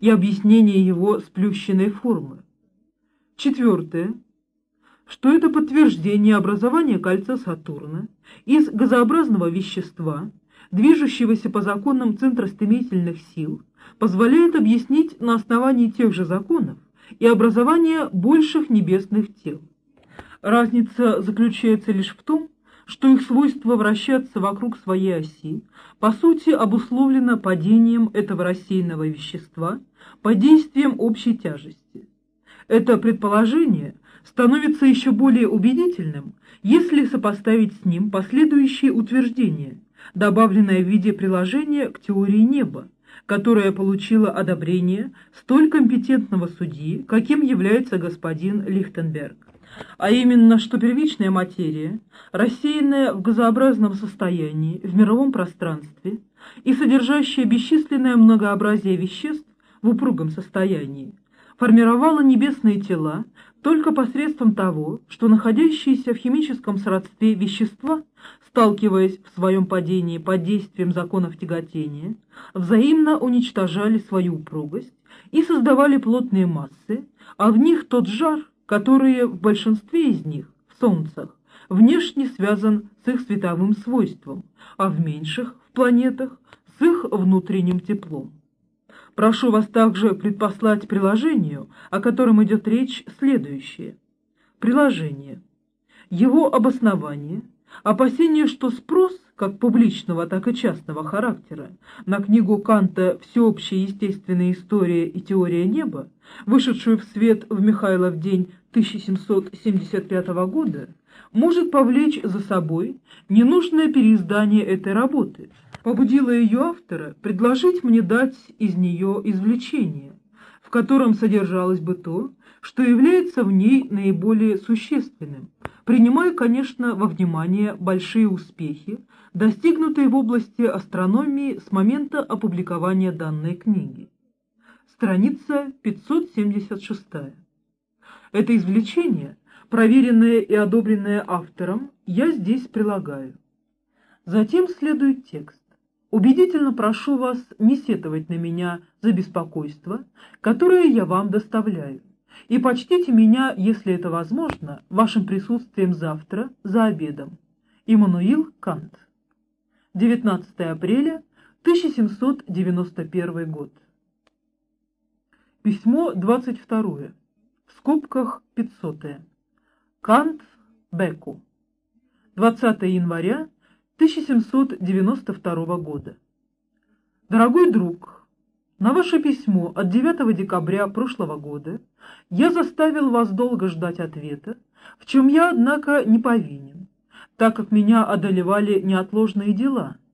и объяснение его сплющенной формы. Четвертое. Что это подтверждение образования кольца Сатурна из газообразного вещества, движущегося по законам центростремительных сил, позволяет объяснить на основании тех же законов и образование больших небесных тел. Разница заключается лишь в том, что их свойство вращаться вокруг своей оси по сути обусловлено падением этого рассеянного вещества под действием общей тяжести. Это предположение становится еще более убедительным, если сопоставить с ним последующие утверждения, добавленное в виде приложения к теории неба, которая получила одобрение столь компетентного судьи, каким является господин Лихтенберг. А именно, что первичная материя, рассеянная в газообразном состоянии в мировом пространстве и содержащая бесчисленное многообразие веществ в упругом состоянии, формировала небесные тела только посредством того, что находящиеся в химическом сродстве вещества, сталкиваясь в своем падении под действием законов тяготения, взаимно уничтожали свою упругость и создавали плотные массы, а в них тот жар, которые в большинстве из них, в Солнцах, внешне связан с их световым свойством, а в меньших, в планетах, с их внутренним теплом. Прошу вас также предпослать приложению, о котором идет речь, следующее. Приложение. Его обоснование, опасение, что спрос, как публичного, так и частного характера, на книгу Канта «Всеобщая естественная история и теория неба», вышедшую в свет в Михайлов день 1775 года, может повлечь за собой ненужное переиздание этой работы, побудило ее автора предложить мне дать из нее извлечение, в котором содержалось бы то, что является в ней наиболее существенным, принимая, конечно, во внимание большие успехи, достигнутые в области астрономии с момента опубликования данной книги. Страница 576. Это извлечение, проверенное и одобренное автором, я здесь прилагаю. Затем следует текст. Убедительно прошу вас не сетовать на меня за беспокойство, которое я вам доставляю, и почтите меня, если это возможно, вашим присутствием завтра за обедом. Иммануил Кант. 19 апреля 1791 год. Письмо 22. В скобках 500. Кант Беку. 20 января 1792 года. Дорогой друг, на ваше письмо от 9 декабря прошлого года я заставил вас долго ждать ответа, в чем я, однако, не повинен, так как меня одолевали неотложные дела –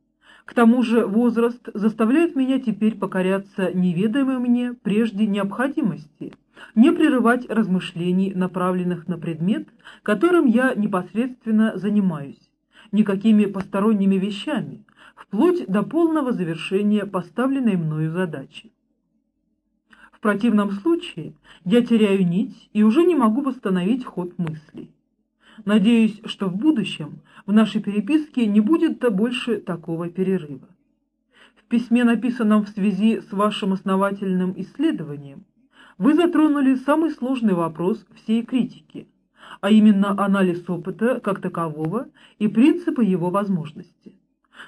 к тому же возраст заставляет меня теперь покоряться неведомой мне прежде необходимости, не прерывать размышлений, направленных на предмет, которым я непосредственно занимаюсь, никакими посторонними вещами, вплоть до полного завершения поставленной мною задачи. В противном случае я теряю нить и уже не могу восстановить ход мыслей. Надеюсь, что в будущем в нашей переписке не будет -то больше такого перерыва. В письме, написанном в связи с вашим основательным исследованием, вы затронули самый сложный вопрос всей критики, а именно анализ опыта как такового и принципы его возможности.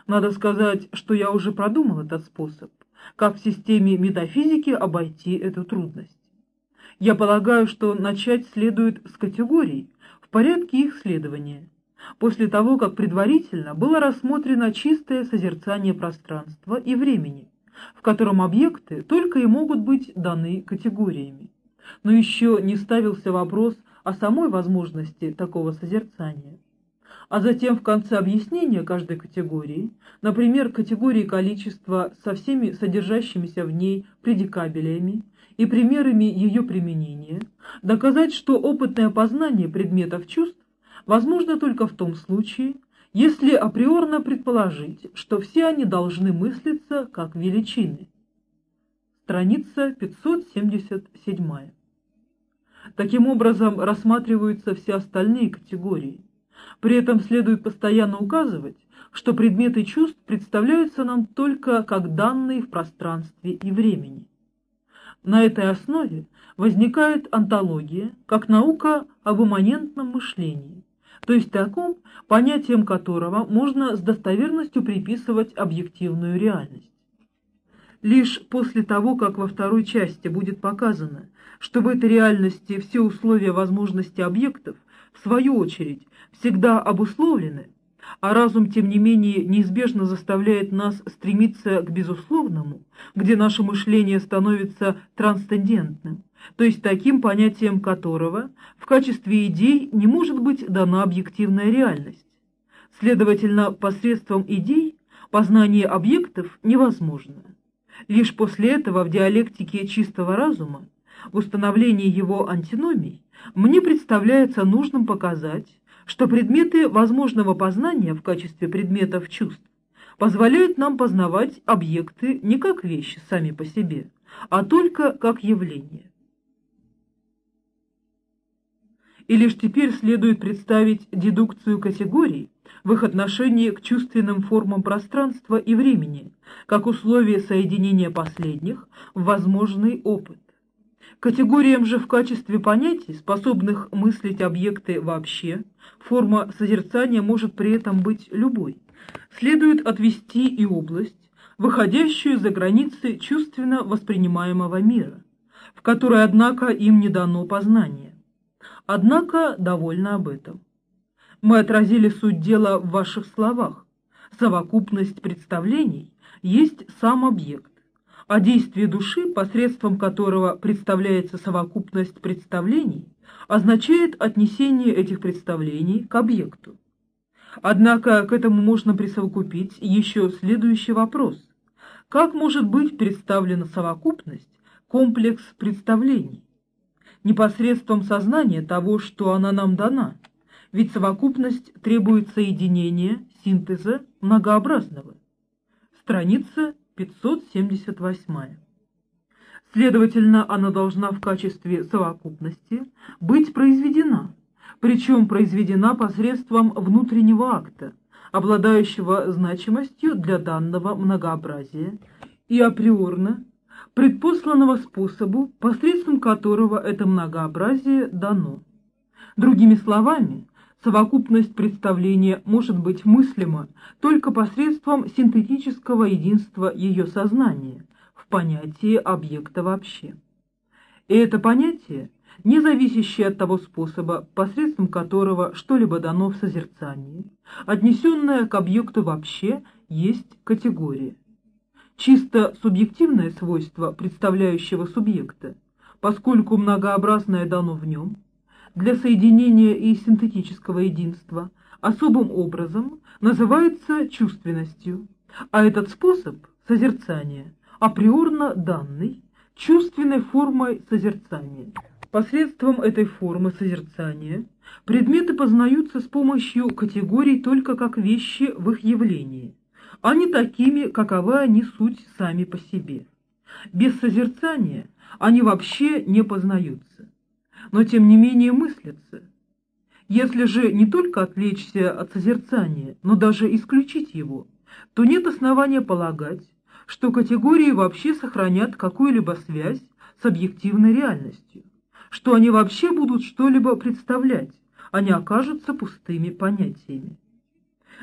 Надо сказать, что я уже продумал этот способ, как в системе метафизики обойти эту трудность. Я полагаю, что начать следует с категорий в порядке их следования, после того, как предварительно было рассмотрено чистое созерцание пространства и времени, в котором объекты только и могут быть даны категориями. Но еще не ставился вопрос о самой возможности такого созерцания. А затем в конце объяснения каждой категории, например, категории количества со всеми содержащимися в ней предикабелями и примерами ее применения, доказать, что опытное познание предметов чувств возможно только в том случае, если априорно предположить, что все они должны мыслиться как величины. Страница 577. Таким образом рассматриваются все остальные категории. При этом следует постоянно указывать, что предметы чувств представляются нам только как данные в пространстве и времени. На этой основе возникает антология, как наука об имманентном мышлении, то есть таком, понятием которого можно с достоверностью приписывать объективную реальность. Лишь после того, как во второй части будет показано, что в этой реальности все условия возможности объектов, в свою очередь, всегда обусловлены, а разум, тем не менее, неизбежно заставляет нас стремиться к безусловному, где наше мышление становится трансцендентным, то есть таким понятием которого в качестве идей не может быть дана объективная реальность. Следовательно, посредством идей познание объектов невозможно. Лишь после этого в диалектике чистого разума, в установлении его антиномий, мне представляется нужным показать, что предметы возможного познания в качестве предметов чувств позволяют нам познавать объекты не как вещи сами по себе, а только как явления. И лишь теперь следует представить дедукцию категорий в их отношении к чувственным формам пространства и времени, как условие соединения последних в возможный опыт. Категориям же в качестве понятий, способных мыслить объекты вообще, форма созерцания может при этом быть любой. Следует отвести и область, выходящую за границы чувственно воспринимаемого мира, в которой, однако, им не дано познание. Однако довольно об этом. Мы отразили суть дела в ваших словах. Совокупность представлений есть сам объект, а действие души, посредством которого представляется совокупность представлений, означает отнесение этих представлений к объекту. Однако к этому можно присовокупить еще следующий вопрос. Как может быть представлена совокупность, комплекс представлений? Непосредством сознания того, что она нам дана, ведь совокупность требует соединения, синтеза многообразного. Страница 578. Следовательно, она должна в качестве совокупности быть произведена, причем произведена посредством внутреннего акта, обладающего значимостью для данного многообразия и априорно предпосланного способу, посредством которого это многообразие дано. Другими словами, Совокупность представления может быть мыслима только посредством синтетического единства ее сознания в понятии объекта вообще. И это понятие, не зависящее от того способа, посредством которого что-либо дано в созерцании, отнесенное к объекту вообще, есть категория. Чисто субъективное свойство представляющего субъекта, поскольку многообразное дано в нем – для соединения и синтетического единства особым образом называется чувственностью, а этот способ созерцания априорно данный чувственной формой созерцания. Посредством этой формы созерцания предметы познаются с помощью категорий только как вещи в их явлении, а не такими, каковы они суть сами по себе. Без созерцания они вообще не познаются, но тем не менее мыслятся. Если же не только отвлечься от созерцания, но даже исключить его, то нет основания полагать, что категории вообще сохранят какую-либо связь с объективной реальностью, что они вообще будут что-либо представлять, они окажутся пустыми понятиями.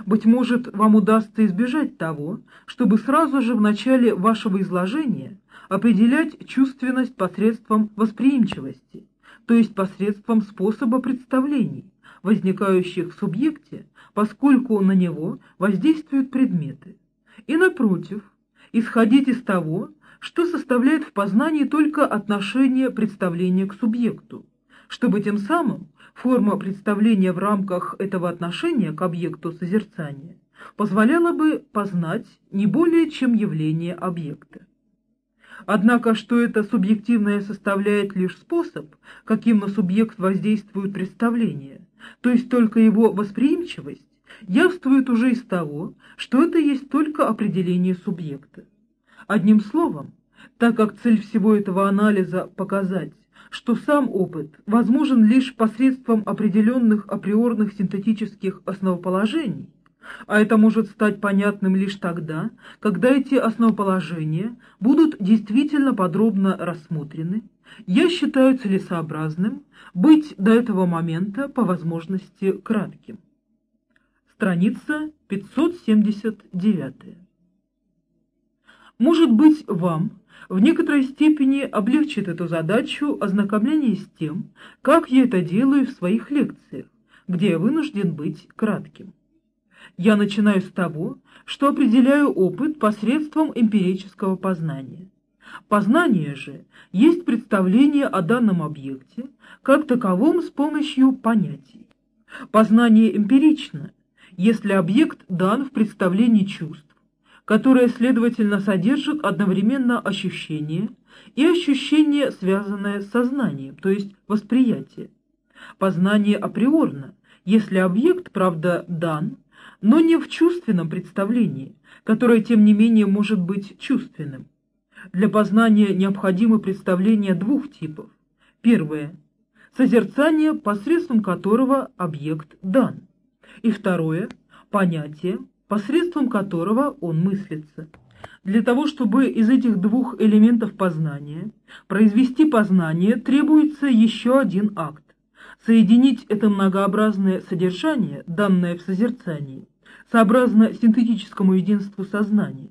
Быть может, вам удастся избежать того, чтобы сразу же в начале вашего изложения определять чувственность посредством восприимчивости, то есть посредством способа представлений, возникающих в субъекте, поскольку на него воздействуют предметы. И напротив, исходить из того, что составляет в познании только отношение представления к субъекту, чтобы тем самым форма представления в рамках этого отношения к объекту созерцания позволяла бы познать не более чем явление объекта. Однако, что это субъективное составляет лишь способ, каким на субъект воздействует представление, то есть только его восприимчивость, явствует уже из того, что это есть только определение субъекта. Одним словом, так как цель всего этого анализа показать, что сам опыт возможен лишь посредством определенных априорных синтетических основоположений, а это может стать понятным лишь тогда, когда эти основоположения будут действительно подробно рассмотрены, я считаю целесообразным быть до этого момента по возможности кратким. Страница 579. Может быть, вам в некоторой степени облегчит эту задачу ознакомление с тем, как я это делаю в своих лекциях, где я вынужден быть кратким. Я начинаю с того, что определяю опыт посредством эмпирического познания. Познание же есть представление о данном объекте как таковом с помощью понятий. Познание эмпирично, если объект дан в представлении чувств, которое, следовательно, содержит одновременно ощущение и ощущение, связанное с сознанием, то есть восприятие. Познание априорно, если объект, правда, дан, но не в чувственном представлении, которое, тем не менее, может быть чувственным. Для познания необходимы представления двух типов. Первое – созерцание, посредством которого объект дан и второе – понятие, посредством которого он мыслится. Для того, чтобы из этих двух элементов познания произвести познание, требуется еще один акт – соединить это многообразное содержание, данное в созерцании, сообразно синтетическому единству сознания.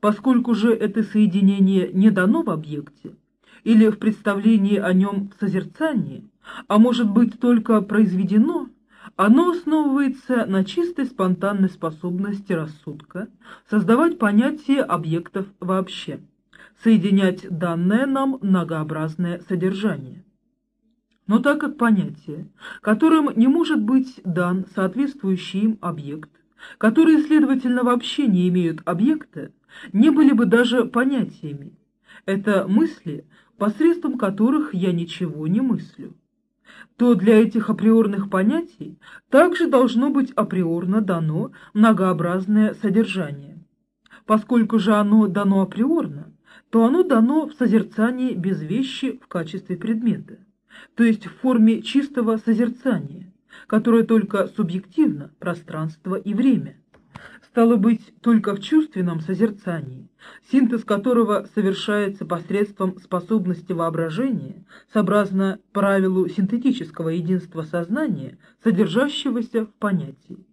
Поскольку же это соединение не дано в объекте, или в представлении о нем в созерцании, а может быть только произведено – оно основывается на чистой спонтанной способности рассудка создавать понятие объектов вообще, соединять данное нам многообразное содержание. Но так как понятие, которым не может быть дан соответствующий им объект, которые, следовательно, вообще не имеют объекта, не были бы даже понятиями. Это мысли, посредством которых я ничего не мыслю то для этих априорных понятий также должно быть априорно дано многообразное содержание. Поскольку же оно дано априорно, то оно дано в созерцании без вещи в качестве предмета, то есть в форме чистого созерцания, которое только субъективно пространство и время стало быть только в чувственном созерцании, синтез которого совершается посредством способности воображения, сообразно правилу синтетического единства сознания, содержащегося в понятии.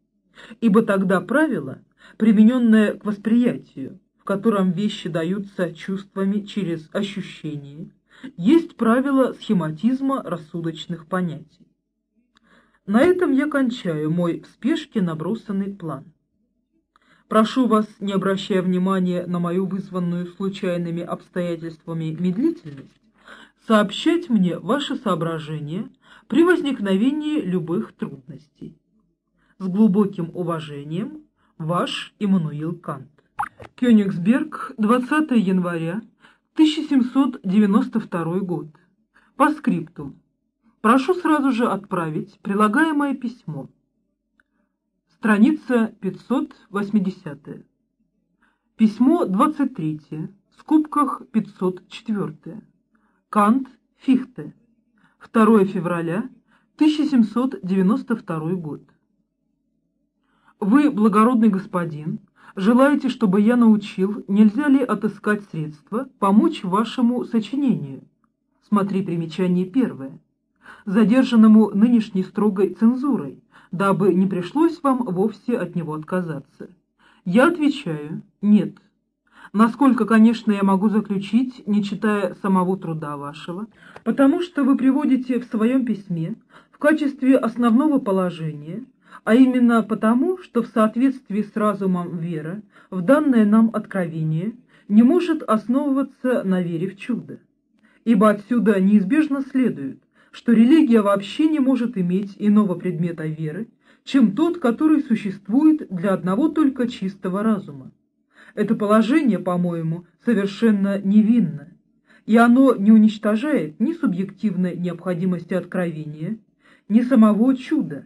Ибо тогда правило, примененное к восприятию, в котором вещи даются чувствами через ощущение, есть правило схематизма рассудочных понятий. На этом я кончаю мой в спешке набросанный план. Прошу вас, не обращая внимания на мою вызванную случайными обстоятельствами медлительность, сообщать мне ваши соображения при возникновении любых трудностей. С глубоким уважением, ваш Иммануил Кант. Кёнигсберг, 20 января 1792 год. По скрипту. Прошу сразу же отправить прилагаемое письмо. Страница 580. Письмо 23. в скобках 504. Кант, Фихте. 2 февраля 1792 год. Вы, благородный господин, желаете, чтобы я научил, нельзя ли отыскать средства помочь вашему сочинению? Смотри примечание первое. Задержанному нынешней строгой цензурой, дабы не пришлось вам вовсе от него отказаться. Я отвечаю «нет». Насколько, конечно, я могу заключить, не читая самого труда вашего, потому что вы приводите в своем письме в качестве основного положения, а именно потому, что в соответствии с разумом вера в данное нам откровение не может основываться на вере в чудо. Ибо отсюда неизбежно следует, что религия вообще не может иметь иного предмета веры, чем тот, который существует для одного только чистого разума. Это положение, по-моему, совершенно невинно, и оно не уничтожает ни субъективной необходимости откровения, ни самого чуда,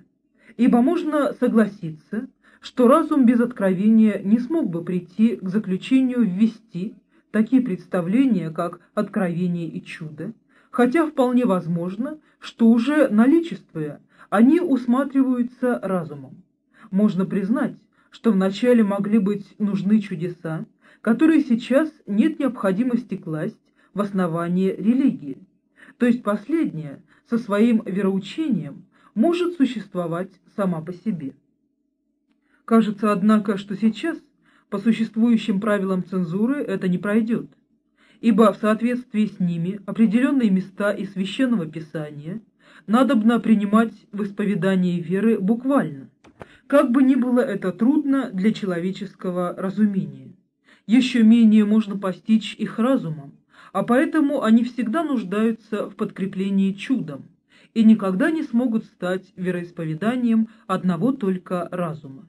ибо можно согласиться, что разум без откровения не смог бы прийти к заключению ввести такие представления, как откровение и чудо, хотя вполне возможно, что уже наличествуя, они усматриваются разумом. Можно признать, что вначале могли быть нужны чудеса, которые сейчас нет необходимости класть в основание религии. То есть последняя со своим вероучением может существовать сама по себе. Кажется, однако, что сейчас по существующим правилам цензуры это не пройдет, ибо в соответствии с ними определенные места из Священного Писания надобно принимать в исповедании веры буквально, как бы ни было это трудно для человеческого разумения. Еще менее можно постичь их разумом, а поэтому они всегда нуждаются в подкреплении чудом и никогда не смогут стать вероисповеданием одного только разума.